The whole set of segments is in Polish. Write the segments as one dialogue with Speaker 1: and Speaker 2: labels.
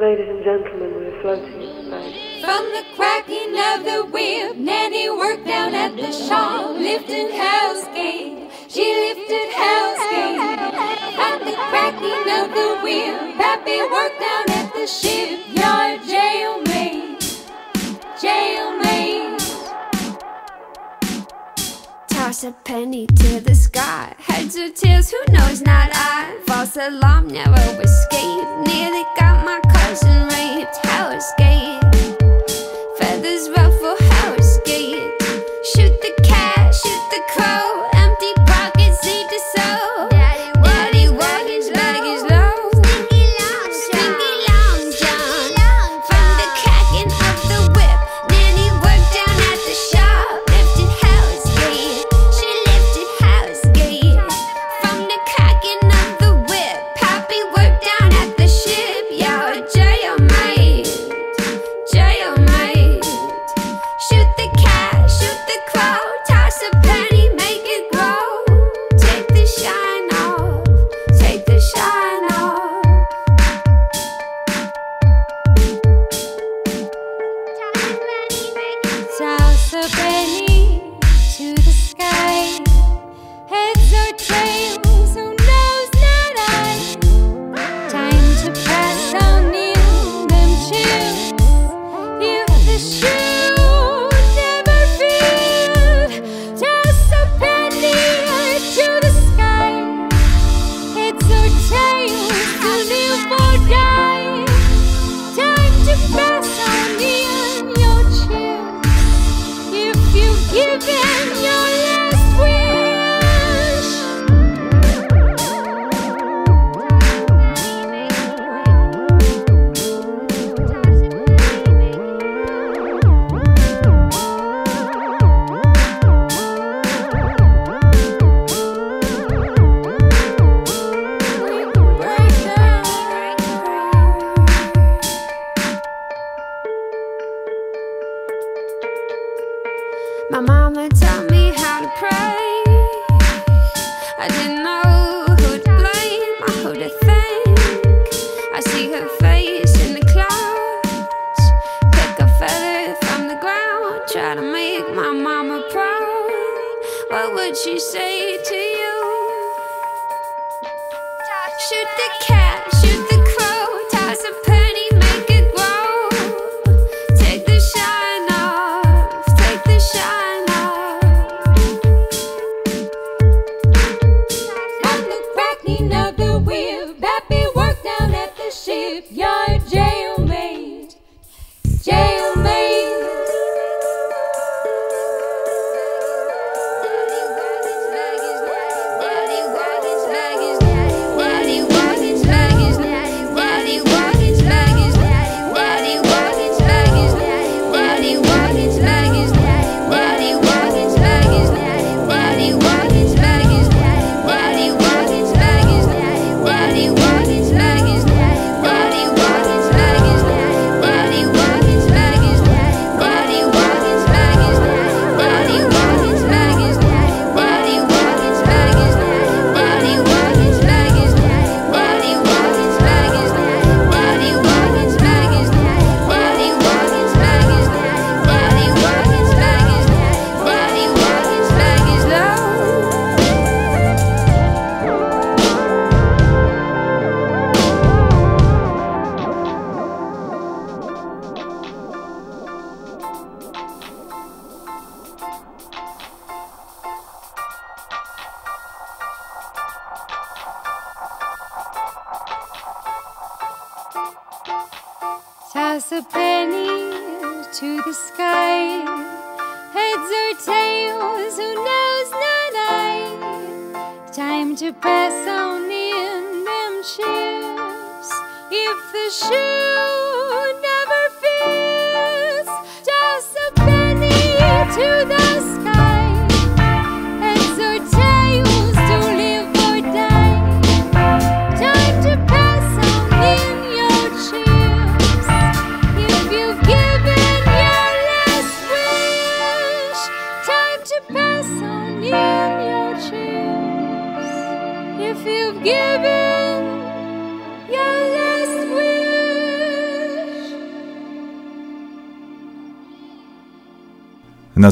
Speaker 1: Ladies and gentlemen, we're floating in space.
Speaker 2: From the cracking of the whip, Nanny worked down at the shop, lifting Hell's Gate. She lifted Hell's Gate. From the cracking of the whip, Pappy worked down at the shipyard.
Speaker 3: Toss a penny to the sky. Heads or tails, who knows, not I. False alarm, never escape Nearly got my cousin raped How escape? Feathers ruffle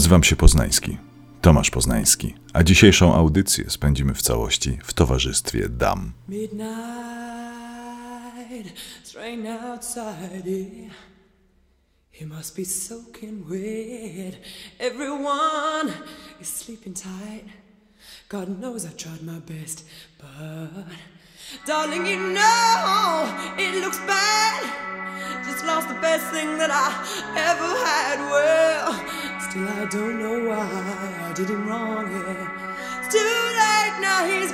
Speaker 4: Nazywam się Poznański, Tomasz Poznański, a dzisiejszą audycję spędzimy w całości w towarzystwie dam.
Speaker 5: Midnight, outside. Must be soaking wet. Everyone is sleeping tight. God knows I've tried my best, but darling, you know it looks bad. Just lost the best thing that I ever had. Well, still I don't know why I did him wrong. Yeah, it's too late now. He's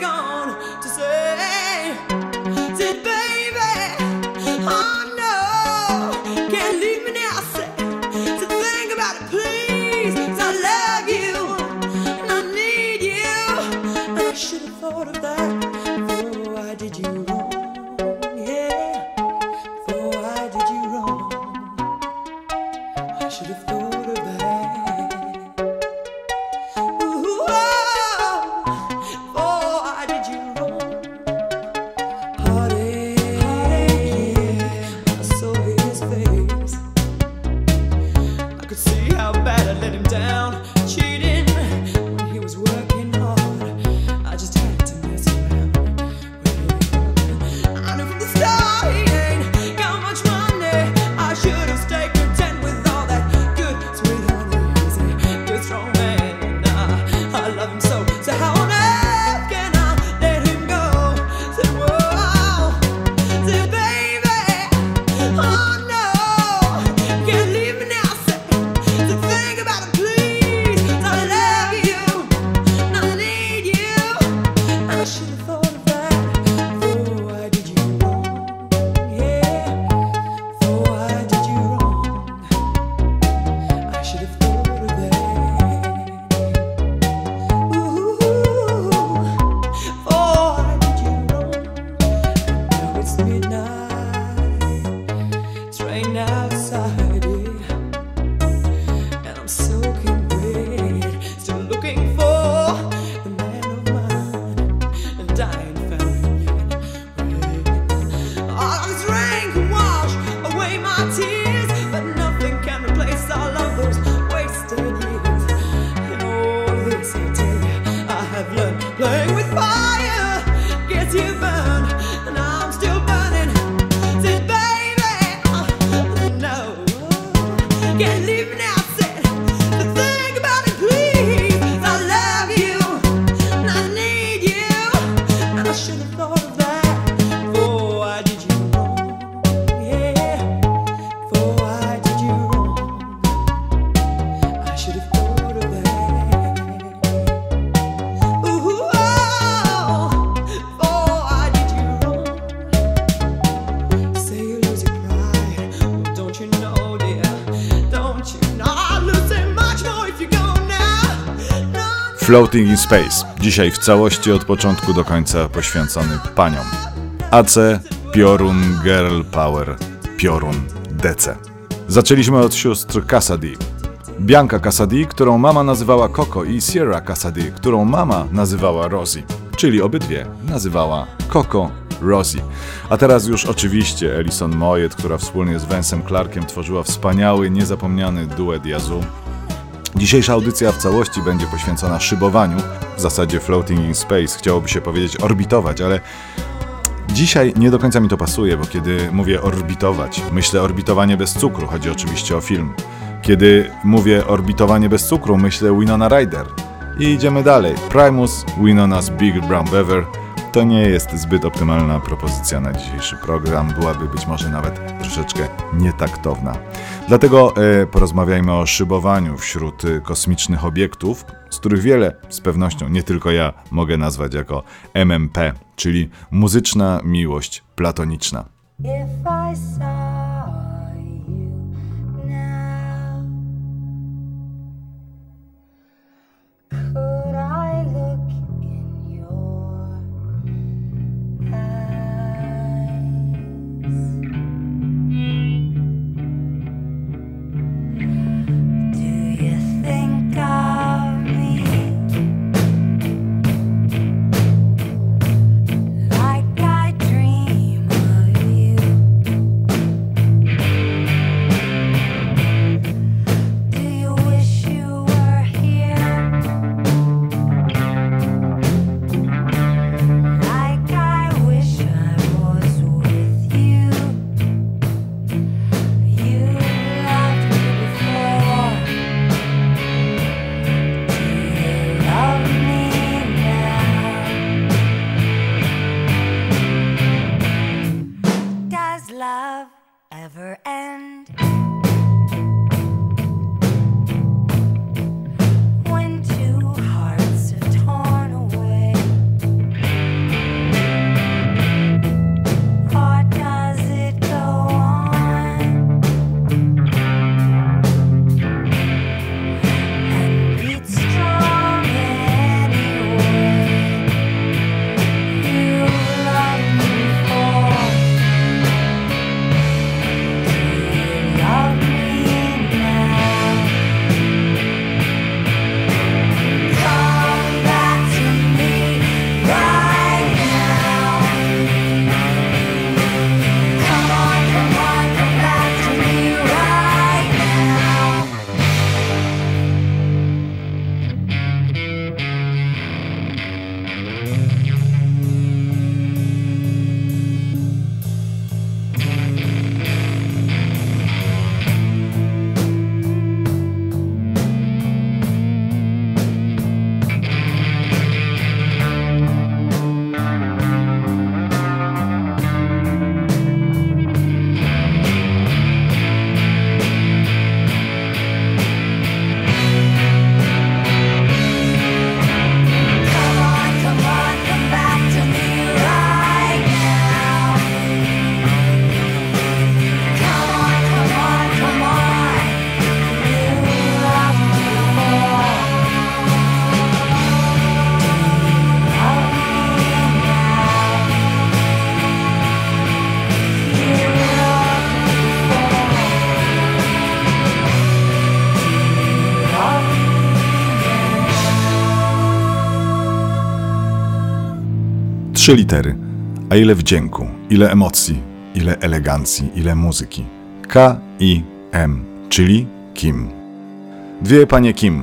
Speaker 4: Floating in Space. Dzisiaj w całości od początku do końca poświęcony paniom. AC, Piorun, Girl Power, Piorun, DC. Zaczęliśmy od sióstr Cassidy. Bianca Cassidy, którą mama nazywała Coco i Sierra Cassidy, którą mama nazywała Rosie. Czyli obydwie nazywała Coco Rosie. A teraz już oczywiście Alison Moyet, która wspólnie z Vensem Clarkiem tworzyła wspaniały, niezapomniany duet jazzu. Dzisiejsza audycja w całości będzie poświęcona szybowaniu, w zasadzie floating in space, chciałoby się powiedzieć orbitować, ale dzisiaj nie do końca mi to pasuje, bo kiedy mówię orbitować, myślę orbitowanie bez cukru, chodzi oczywiście o film. Kiedy mówię orbitowanie bez cukru, myślę Winona Ryder. I idziemy dalej. Primus, Winona's Big Brown Beaver. To nie jest zbyt optymalna propozycja na dzisiejszy program, byłaby być może nawet troszeczkę nietaktowna. Dlatego e, porozmawiajmy o szybowaniu wśród e, kosmicznych obiektów, z których wiele z pewnością nie tylko ja mogę nazwać jako MMP, czyli muzyczna miłość platoniczna.
Speaker 3: If I saw
Speaker 4: Trzy litery. A ile wdzięku, ile emocji, ile elegancji, ile muzyki. K i M, czyli Kim. Dwie panie Kim.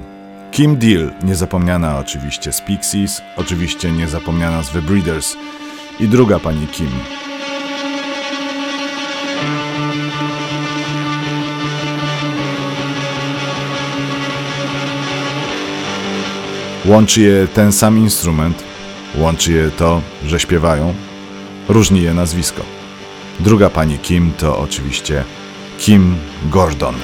Speaker 4: Kim Deal, niezapomniana oczywiście z Pixies, oczywiście niezapomniana z The Breeders. I druga pani Kim. Łączy je ten sam instrument, łączy je to, że śpiewają, różni je nazwisko. Druga pani Kim to oczywiście Kim Gordon.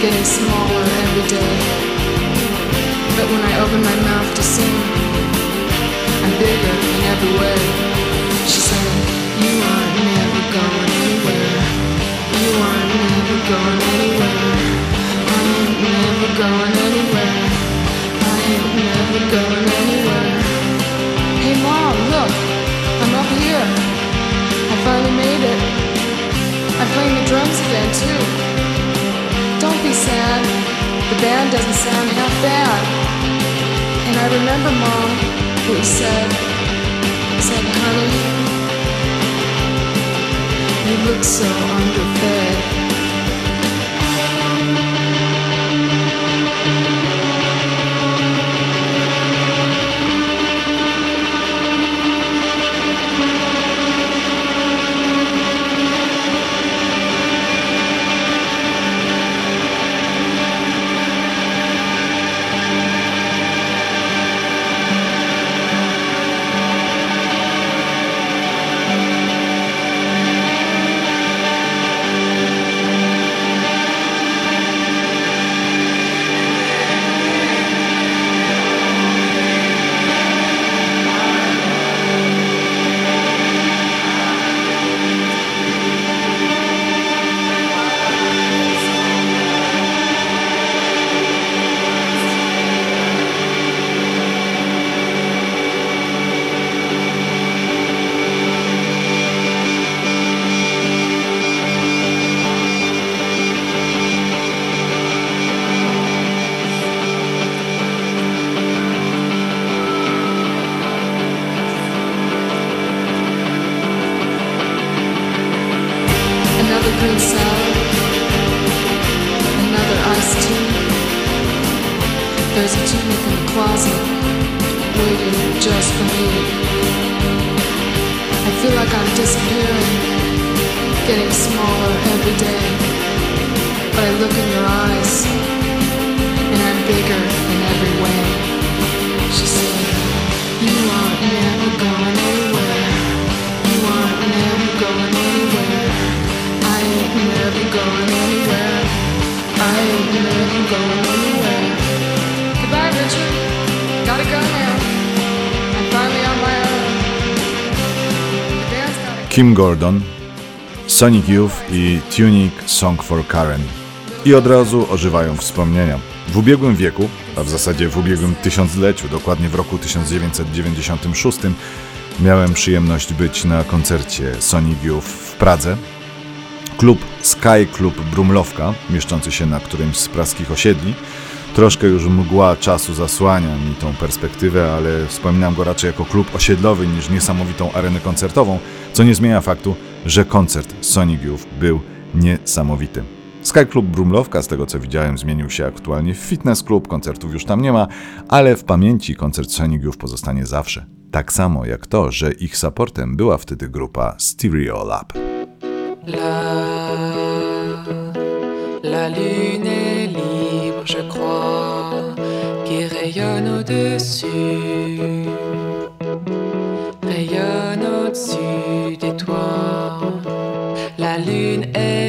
Speaker 6: Getting smaller every day. But when I open my mouth to sing, I'm bigger in every way. She said, You aren't never going anywhere. You aren't never going anywhere. I ain't never going anywhere. I ain't never going anywhere. Hey mom, look, I'm up here. I finally made it. I'm playing the drums again, too. Don't be sad. The band doesn't sound half bad. And I remember Mom, who said, said, honey, you look so underfed. Green salad. Another iced tea. There's a tunic in the closet, waiting just for me. I feel like I'm disappearing, getting smaller every day. But I look in your eyes, and I'm bigger in every way. She said, You aren't never going anywhere. You aren't never going anywhere. Never anywhere. I never anywhere. Goodbye, Richard. Now. Finally on my own.
Speaker 4: Kim Gordon, Sonic Youth i Tunic Song for Karen. I od razu ożywają wspomnienia. W ubiegłym wieku, a w zasadzie w ubiegłym tysiącleciu, dokładnie w roku 1996, miałem przyjemność być na koncercie Sonic Youth w Pradze. Klub Sky Club Brumlowka, mieszczący się na którymś z praskich osiedli. Troszkę już mgła czasu zasłania mi tą perspektywę, ale wspominam go raczej jako klub osiedlowy niż niesamowitą arenę koncertową, co nie zmienia faktu, że koncert Sonic Youth był niesamowity. Sky Club Brumlowka, z tego co widziałem, zmienił się aktualnie w fitness club, koncertów już tam nie ma, ale w pamięci koncert Sonic Youth pozostanie zawsze. Tak samo jak to, że ich supportem była wtedy grupa Stereo Lab.
Speaker 7: La lune est libre, je crois, qui rayonne au-dessus, rayonne au-dessus des toits. La lune est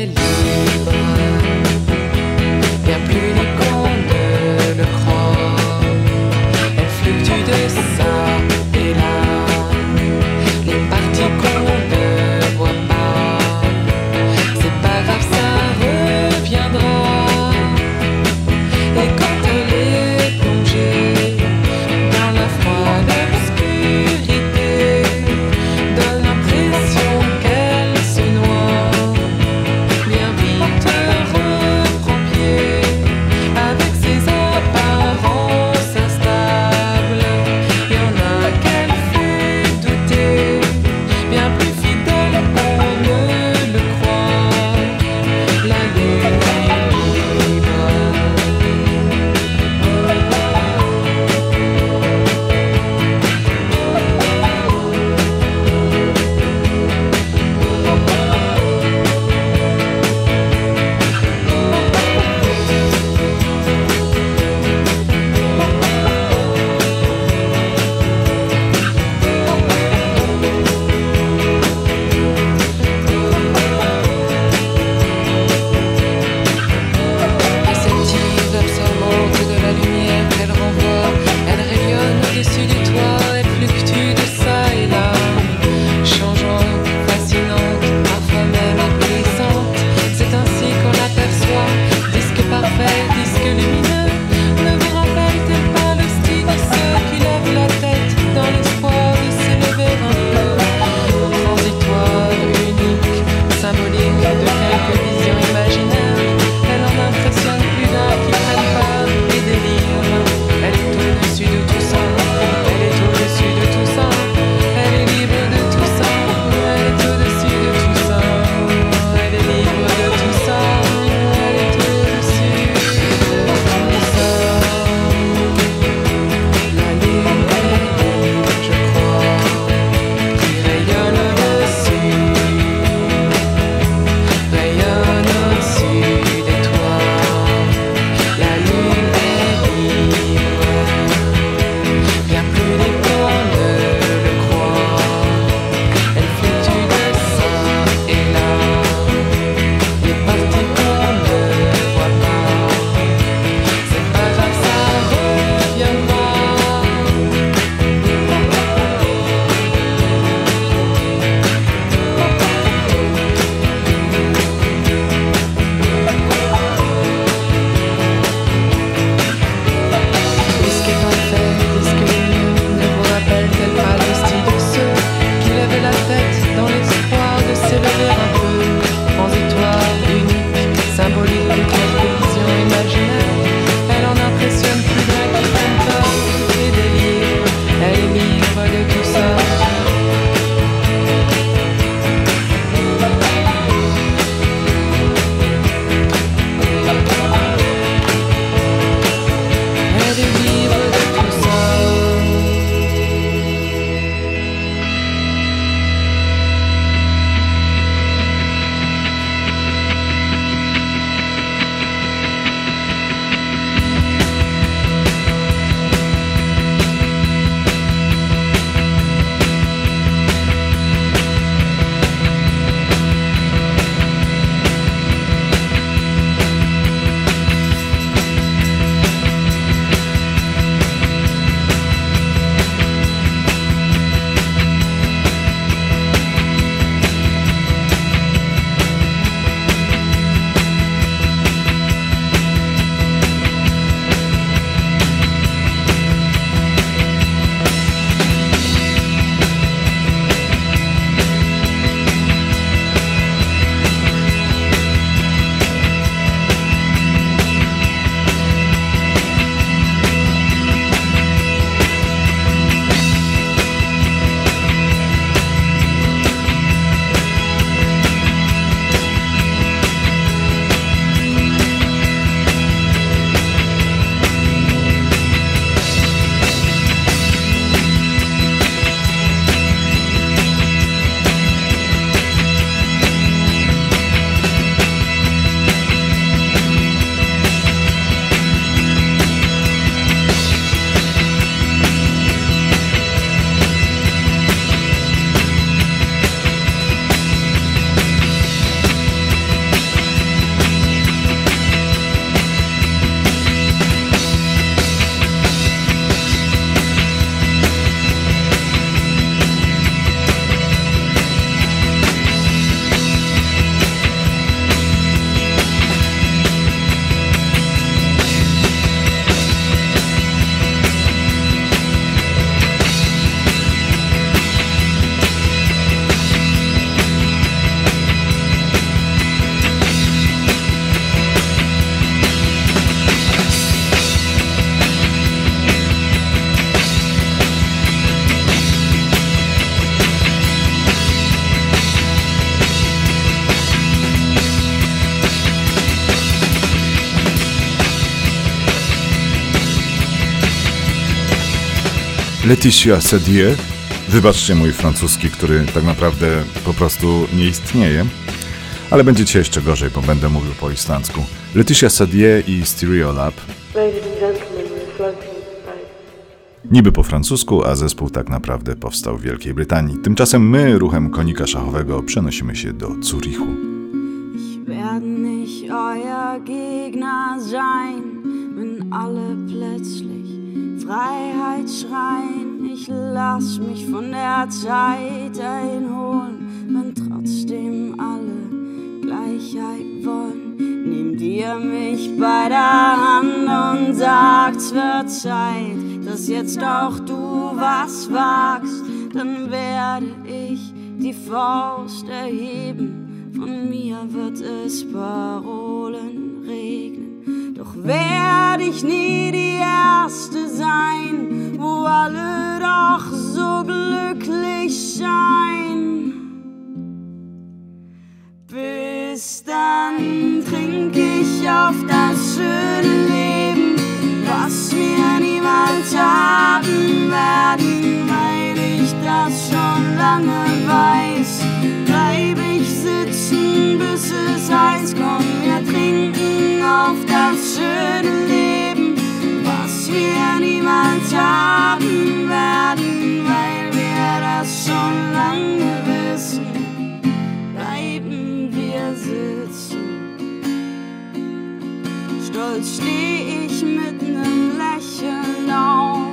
Speaker 4: Laetitia Sadier. Wybaczcie mój francuski, który tak naprawdę po prostu nie istnieje. Ale będzie dzisiaj jeszcze gorzej, bo będę mówił po islandzku. Laetitia Sadier i Stereolab. Niby po francusku, a zespół tak naprawdę powstał w Wielkiej Brytanii. Tymczasem my ruchem konika szachowego przenosimy się do Zurichu.
Speaker 8: Ich werd nicht euer Gegner sein, wenn alle plötzlich Freiheit schreien. Ich lass mich von der Zeit einholen, wenn trotzdem alle Gleichheit wollen. Nehmt ihr mich bei der Hand und sagt, es wird Zeit, dass jetzt auch du was wagst, dann werde ich die Faust erheben. Von mir wird es Parolen regnen. Doch werde ich nie die Erste sein, wo alle doch so glücklich scheinen. Bis dann trink ich auf das schöne Leben, was wir niemals haben werden, weil ich das schon lange weiß. Bleib sitzen, bis es heiß kommt, wir trinken auf das schöne Leben, was wir niemals haben werden, weil wir das schon lange wissen bleiben wir sitzen. Stolz steh ich mit nem Lächeln auf,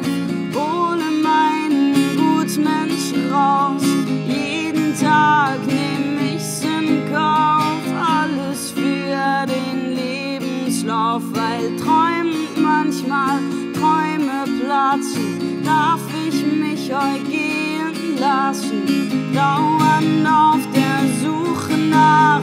Speaker 8: dauernd auf der Suche nach,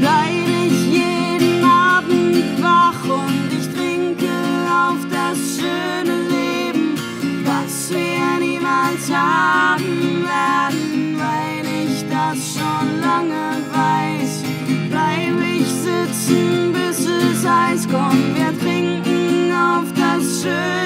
Speaker 8: bleib ich jeden Abend wach und ich trinke auf das schöne Leben, was wir niemals haben werden, weil ich das schon lange weiß. Bleib ich sitzen, bis es heiß kommt, wir trinken auf das schöne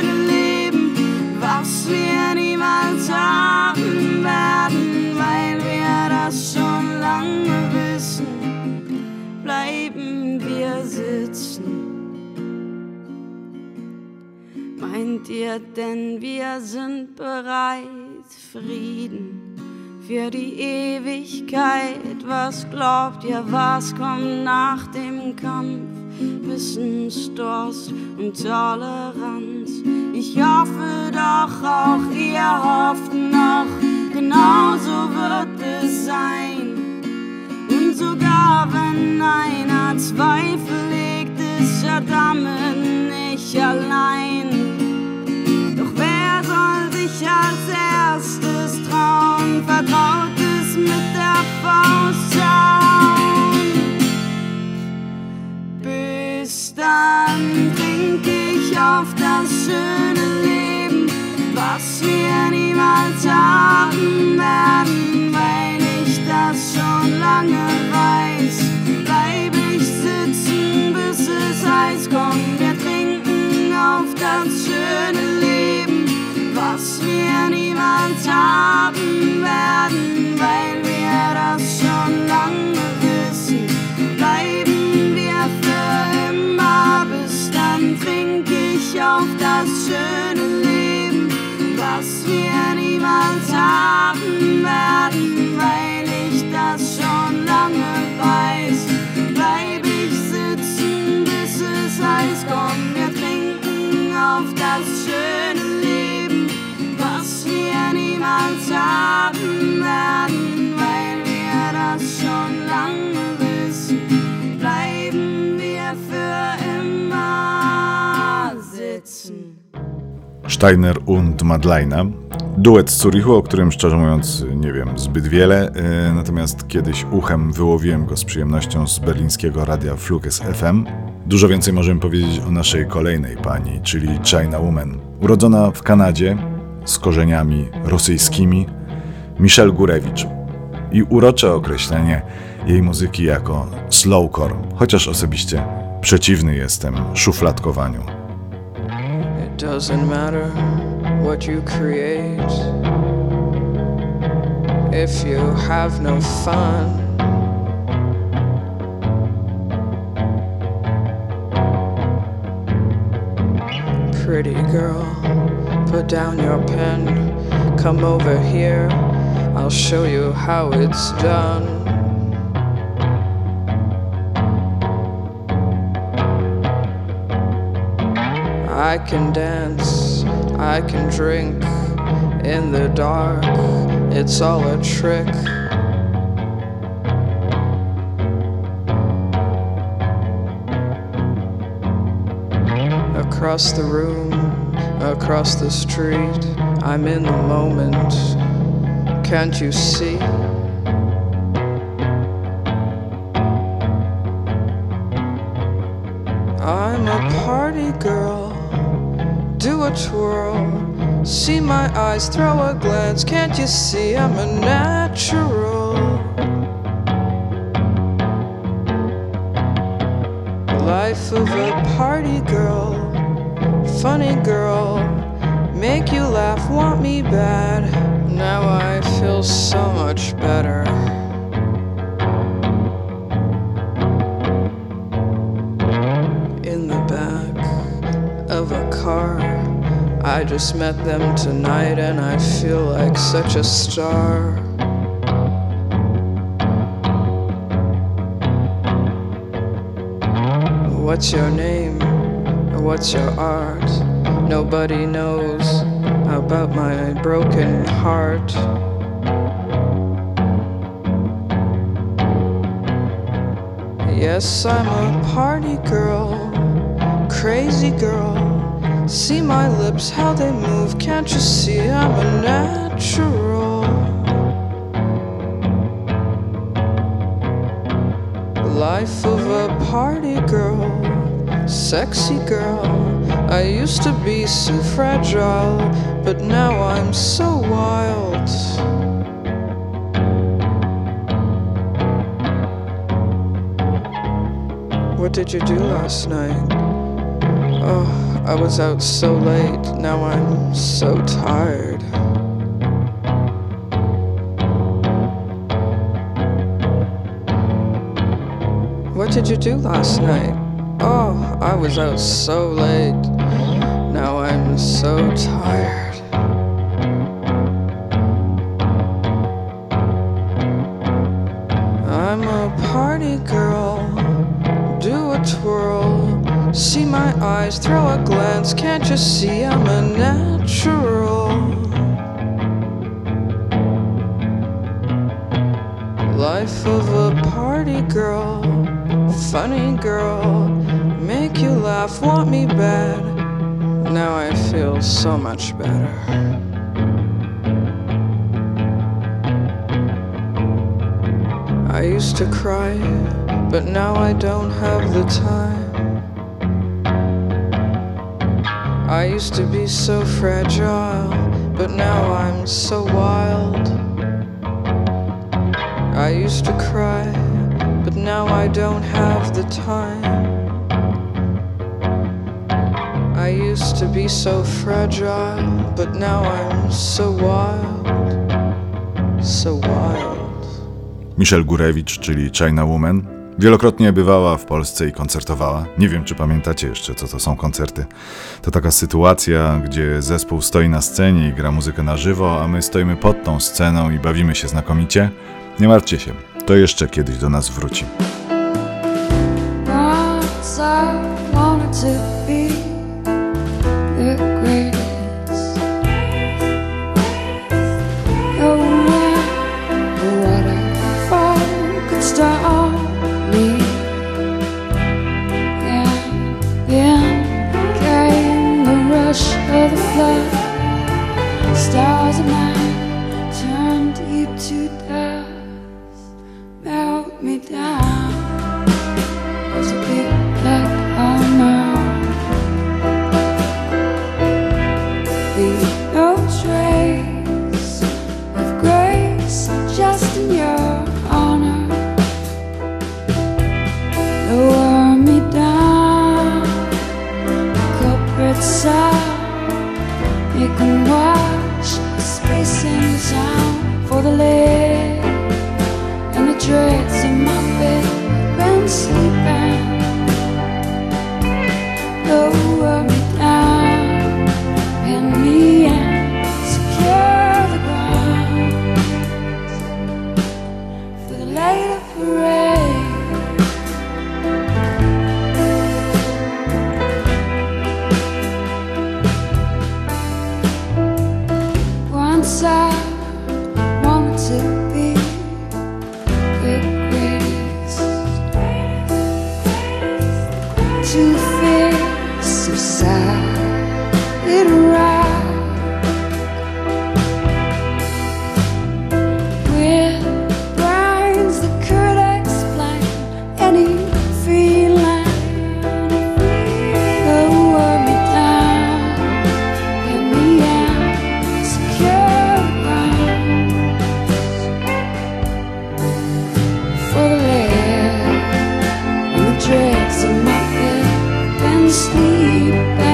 Speaker 8: Meint ihr denn, wir sind bereit, Frieden für die Ewigkeit? Was glaubt ihr, was kommt nach dem Kampf? Wissensdurst und Toleranz. Ich hoffe doch, auch ihr hofft noch, genauso wird es sein. Und sogar wenn einer Zweifel legt, ist er damit nicht allein. Soll sich als erstes trauen? Vertraut es mit der Faust schauen. Bis dann trink ich auf das schöne Leben, was wir niemals haben werden, weil ich das schon lange weiß. Werden, weil ich das schon lange weiß. Bleib ich sitzen, bis es heiß kommt, wir trinken auf das schöne Leben, was wir niemals haben werden, weil wir das schon lange wissen. Bleiben wir für immer sitzen.
Speaker 4: Steiner und Madleina. Duet z Zurichu, o którym szczerze mówiąc nie wiem zbyt wiele, e, natomiast kiedyś uchem wyłowiłem go z przyjemnością z berlińskiego radia Flukes FM. Dużo więcej możemy powiedzieć o naszej kolejnej pani, czyli China Woman. Urodzona w Kanadzie, z korzeniami rosyjskimi, Michelle Gurewicz. I urocze określenie jej muzyki jako slowcore, chociaż osobiście przeciwny jestem szufladkowaniu.
Speaker 9: It doesn't matter what you create. If you have no fun, pretty girl, put down your pen, come over here, I'll show you how it's done. I can dance, I can drink in the dark, it's all a trick. Across the room, across the street, I'm in the moment. Can't you see? I'm a party girl. A twirl. See my eyes, throw a glance. Can't you see I'm a natural? Life of a party girl. Funny girl. Make you laugh, want me bad. Now I feel so much better. I just met them tonight and I feel like such a star. What's your name? What's your art? Nobody knows about my broken heart. Yes, I'm a party girl, crazy girl. See my lips, how they move. Can't you see I'm a natural? Life of a party girl, sexy girl. I used to be so fragile, but now I'm so wild. What did you do last night? Oh, I was out so late. Now I'm so tired. What did you do last night? Oh, I was out so late. Now I'm so tired. My eyes, throw a glance. Can't you see I'm a natural? Life of a party girl, funny girl, make you laugh, want me bad. Now I feel so much better. I used to cry, but now I don't have the time. I used to be so fragile, but now I'm so wild. I used to cry, but now I don't have the time. I used to be so fragile, but now I'm so wild, so wild.
Speaker 4: Michelle Gurewicz, czyli China Woman, wielokrotnie bywała w Polsce i koncertowała. Nie wiem, czy pamiętacie jeszcze, co to są koncerty. To taka sytuacja, gdzie zespół stoi na scenie i gra muzykę na żywo, a my stoimy pod tą sceną i bawimy się znakomicie. Nie martwcie się, to jeszcze kiedyś do nas wróci.
Speaker 10: I
Speaker 11: sleep.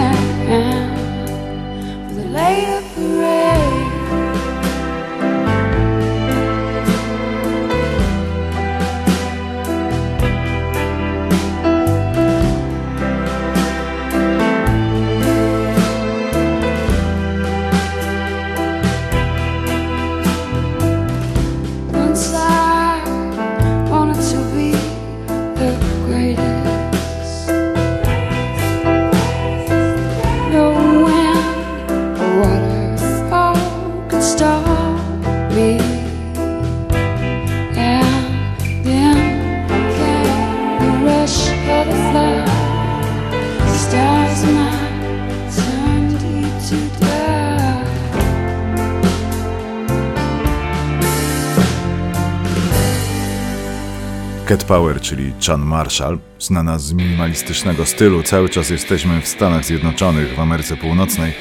Speaker 11: Power, czyli Chan Marshall, znana z minimalistycznego stylu, cały czas jesteśmy w Stanach Zjednoczonych, w Ameryce Północnej,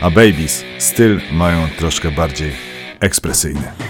Speaker 11: a Babies styl mają troszkę bardziej ekspresyjny.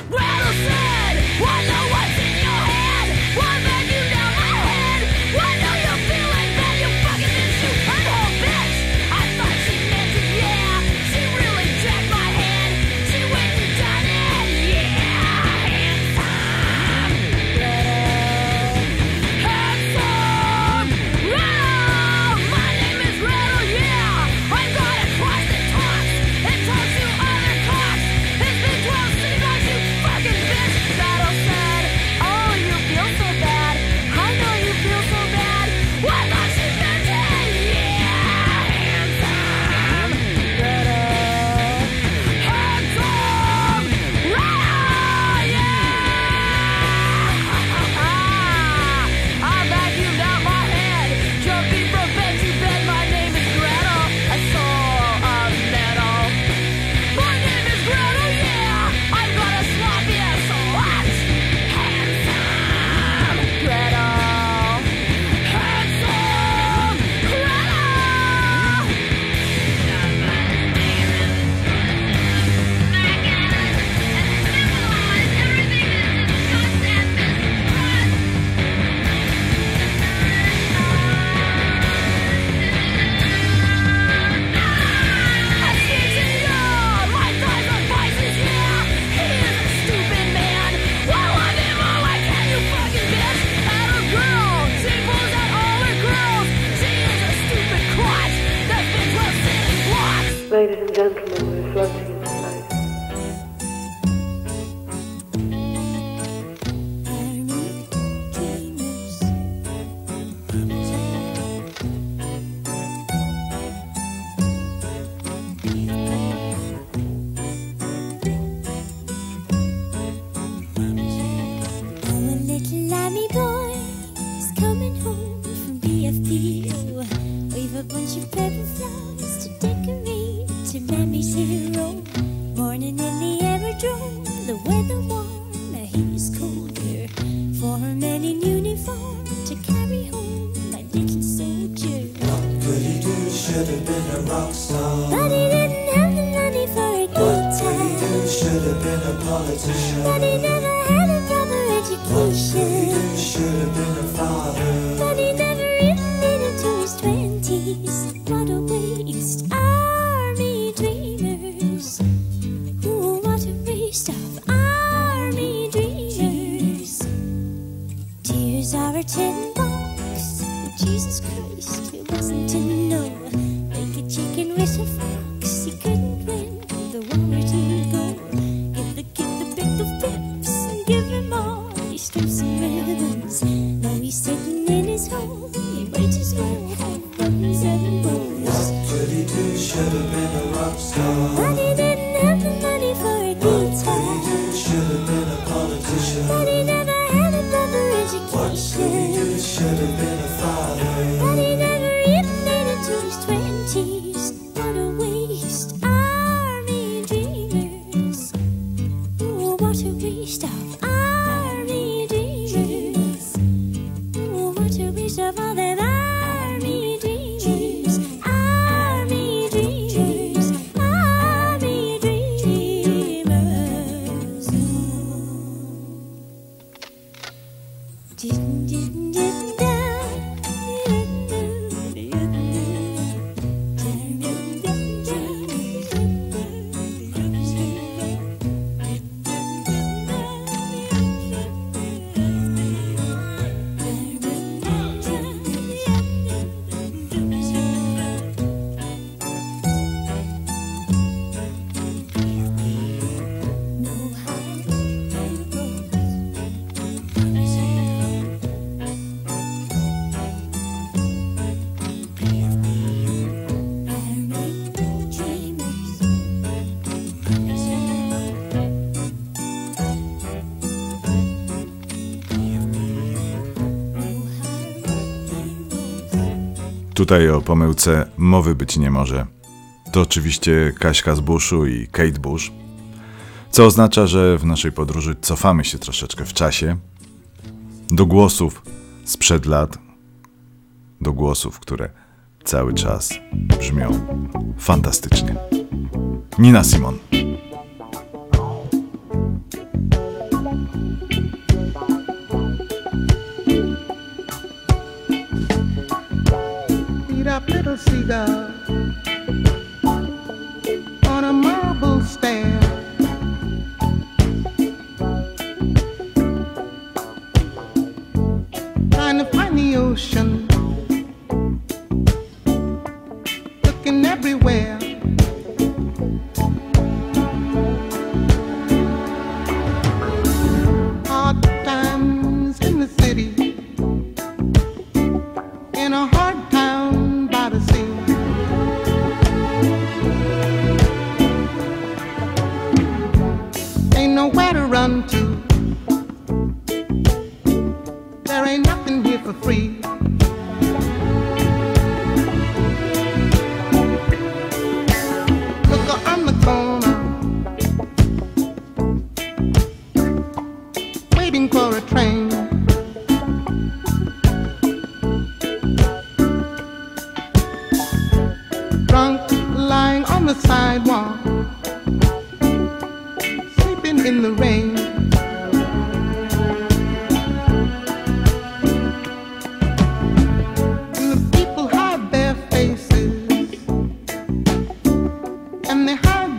Speaker 12: east. I
Speaker 4: Tutaj o pomyłce mowy być nie może. To oczywiście Kaśka z Bushu i Kate Bush, co oznacza, że w naszej podróży cofamy się troszeczkę w czasie do głosów sprzed lat, do głosów, które cały czas brzmią fantastycznie. Nina Simon.
Speaker 13: Little seagull on a marble stand. Trying to find the ocean, and they hide.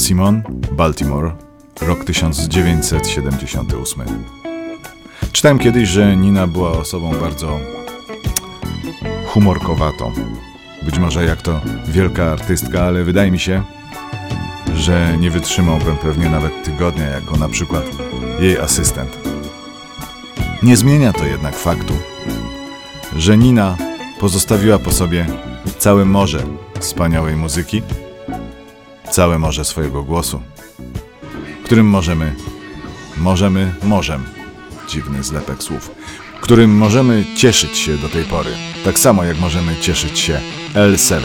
Speaker 4: Simon, Baltimore, rok 1978. Czytałem kiedyś, że Nina była osobą bardzo humorkowatą. Być może jak to wielka artystka, ale wydaje mi się, że nie wytrzymałbym pewnie nawet tygodnia jako na przykład jej asystent. Nie zmienia to jednak faktu, że Nina pozostawiła po sobie całe morze wspaniałej muzyki, całe morze swojego głosu, którym możemy, możemy, możem, dziwny zlepek słów, którym możemy cieszyć się do tej pory, tak samo jak możemy cieszyć się L7.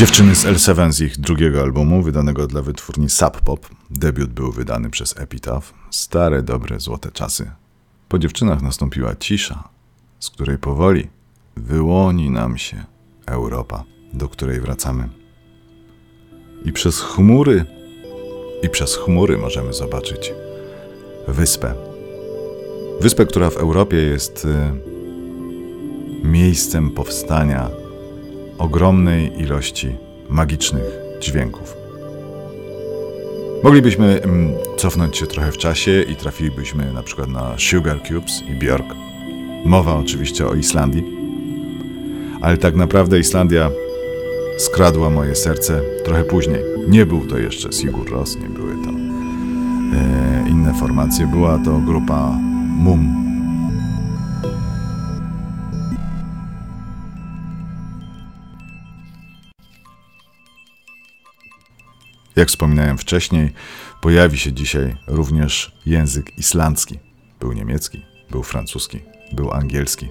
Speaker 4: Dziewczyny z L7 z ich drugiego albumu, wydanego dla wytwórni Sub Pop. Debiut był wydany przez Epitaph. Stare, dobre, złote czasy. Po dziewczynach nastąpiła cisza, z której powoli wyłoni nam się Europa, do której wracamy. I przez chmury, i przez chmury możemy zobaczyć wyspę. Wyspę, która w Europie jest y, miejscem powstania ogromnej ilości magicznych dźwięków. Moglibyśmy mm, cofnąć się trochę w czasie i trafilibyśmy na przykład na Sugar Cubes i Björk. Mowa oczywiście o Islandii, ale tak naprawdę Islandia skradła moje serce trochę później. Nie był to jeszcze Sigur Rós, nie były to e, inne formacje, była to grupa Mum. Jak wspominałem wcześniej, pojawi się dzisiaj również język islandzki. Był niemiecki, był francuski, był angielski.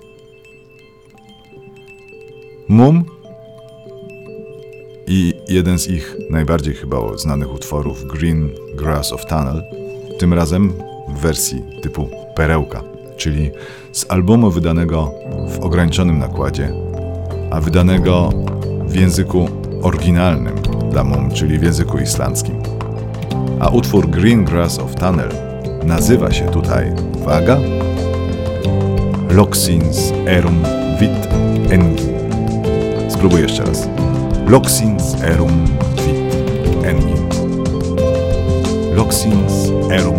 Speaker 4: Mum i jeden z ich najbardziej chyba znanych utworów, Green Grass of Tunnel, tym razem w wersji typu perełka, czyli z albumu wydanego w ograniczonym nakładzie, a wydanego w języku oryginalnym dla Mum, czyli w języku islandzkim. A utwór Green Grass of Tunnel nazywa się tutaj, uwaga, Loxins Erum Vit Engi. Spróbuję jeszcze raz. Loxins Erum Vit Engi. Loxins Erum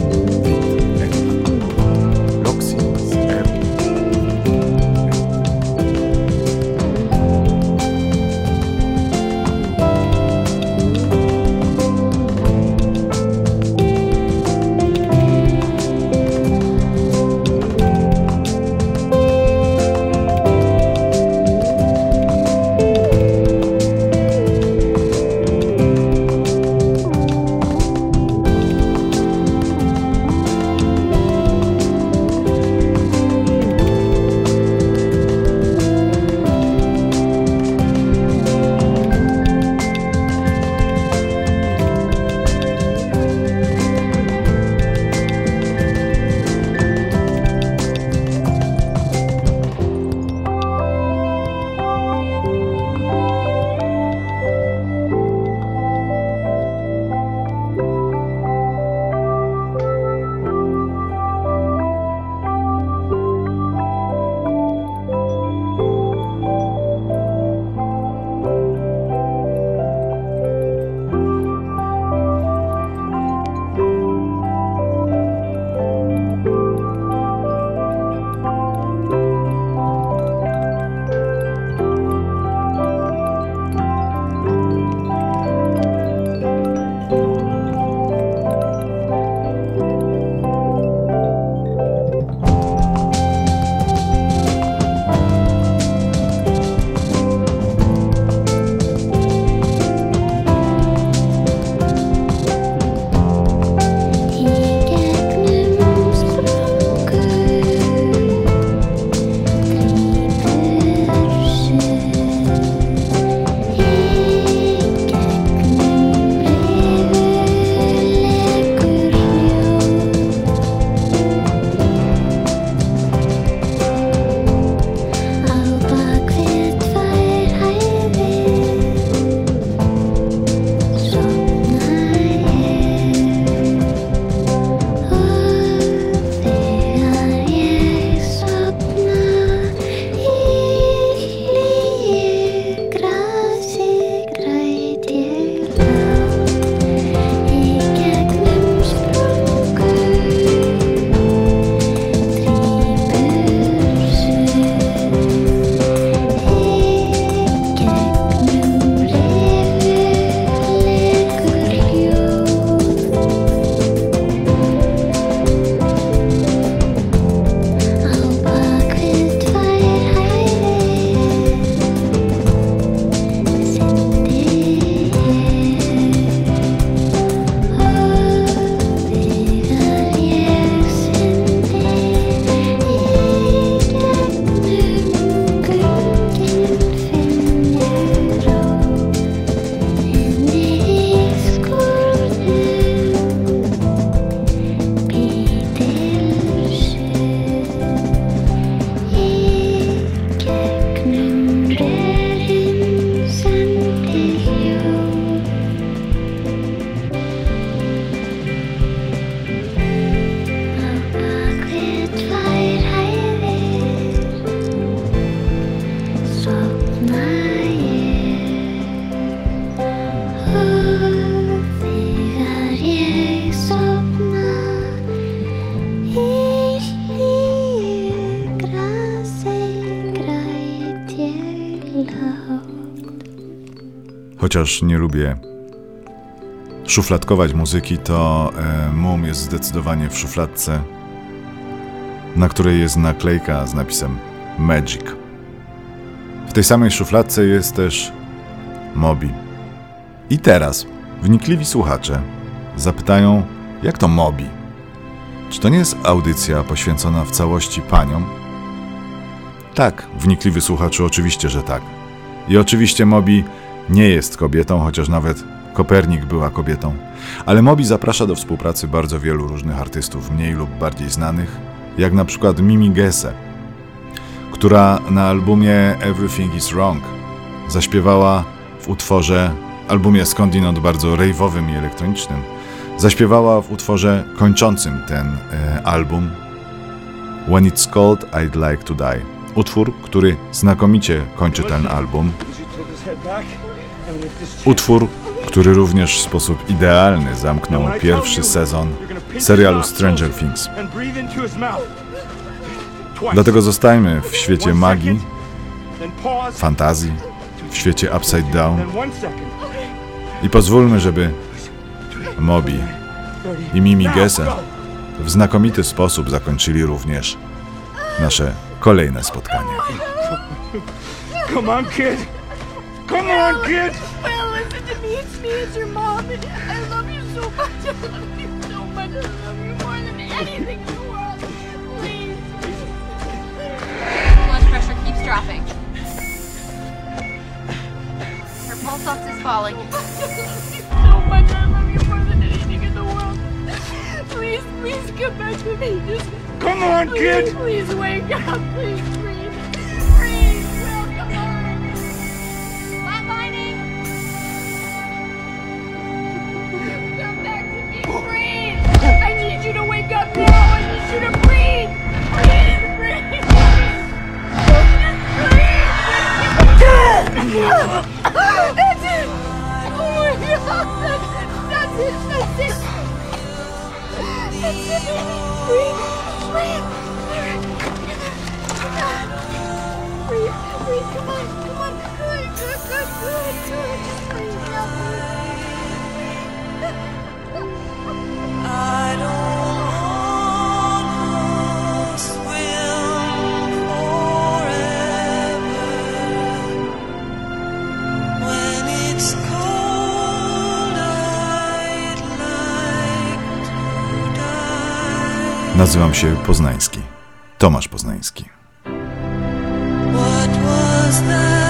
Speaker 4: Chociaż nie lubię szufladkować muzyki, to e, Mum jest zdecydowanie w szufladce, na której jest naklejka z napisem Magic. W tej samej szufladce jest też Moby. I teraz wnikliwi słuchacze zapytają, jak to Moby? Czy to nie jest audycja poświęcona w całości paniom? Tak, wnikliwy słuchaczu, oczywiście, że tak. I oczywiście Moby nie jest kobietą, chociaż nawet Kopernik była kobietą. Ale Moby zaprasza do współpracy bardzo wielu różnych artystów, mniej lub bardziej znanych, jak na przykład Mimi Gesse, która na albumie Everything is Wrong zaśpiewała w utworze, albumie skądinąd bardzo rejwowym i elektronicznym, zaśpiewała w utworze kończącym ten e, album When It's Cold I'd Like to Die. Utwór, który znakomicie kończy ten album. Utwór, który również w sposób idealny zamknął pierwszy sezon serialu Stranger Things. Dlatego zostajmy w świecie magii, fantazji, w świecie Upside Down i pozwólmy, żeby Moby i Mimi Gesse w znakomity sposób zakończyli również nasze kolejne spotkanie.
Speaker 14: Come on, kid. Come on, kid. Well, listen to me. It's me. It's your mom. I love you so much. I love you so much. I love you more than anything in the world. Please.
Speaker 15: Blood pressure keeps dropping. Her pulse ox is falling.
Speaker 14: I love you so much. I love you more than anything in the world. Please, please come back to me. Just
Speaker 16: Come on,
Speaker 14: please,
Speaker 16: kid.
Speaker 14: Please wake up. Please That's it. Oh my God. That's it. That's it. That's it. Breathe. Breathe. Breathe. Breathe. Come on. Come on. Good. Good. Good. Good. Good. Breathe
Speaker 4: Nazywam się Poznański. Tomasz Poznański.
Speaker 5: What was that,